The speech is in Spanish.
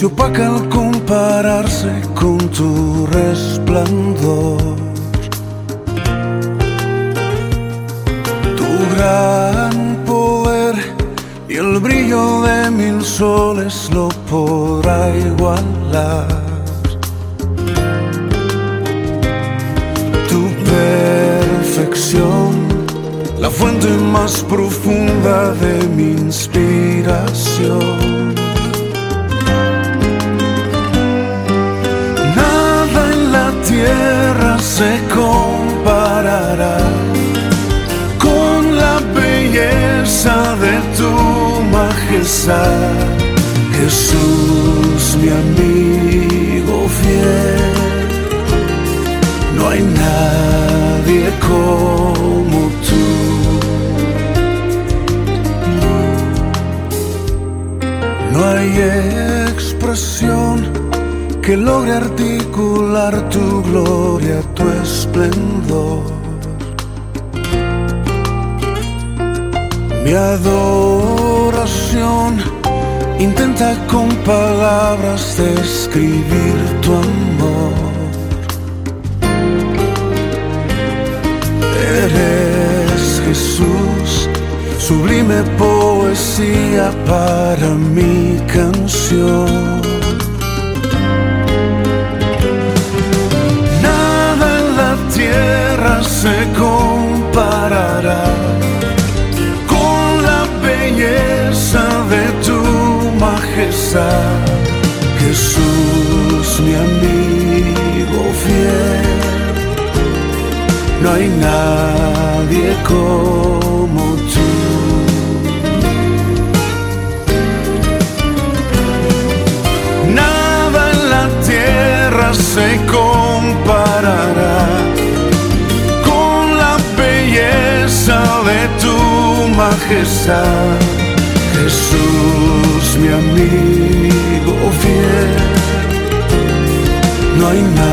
se opaca al compararse con tu resplandor. Tu gran poder y el brillo de mil soles lo podrá igualar. Tu perfección, la fuente más profunda de mi inspiración. Se comparará con la belleza de tu majestad. Jesús, mi amigo fiel, no hay nadie como tú. No hay expresión que logre articular tu gloria, tu esplendor. Mi adoración intenta con palabras describir tu amor. Eres Jesús, sublime poesía para mi canción. Jesús, mi amigo fiel, no hay nadie como tú. Nada en la tierra se comparará con la belleza de tu majestad. Jesús, mi amigo fiel, no hay nadie como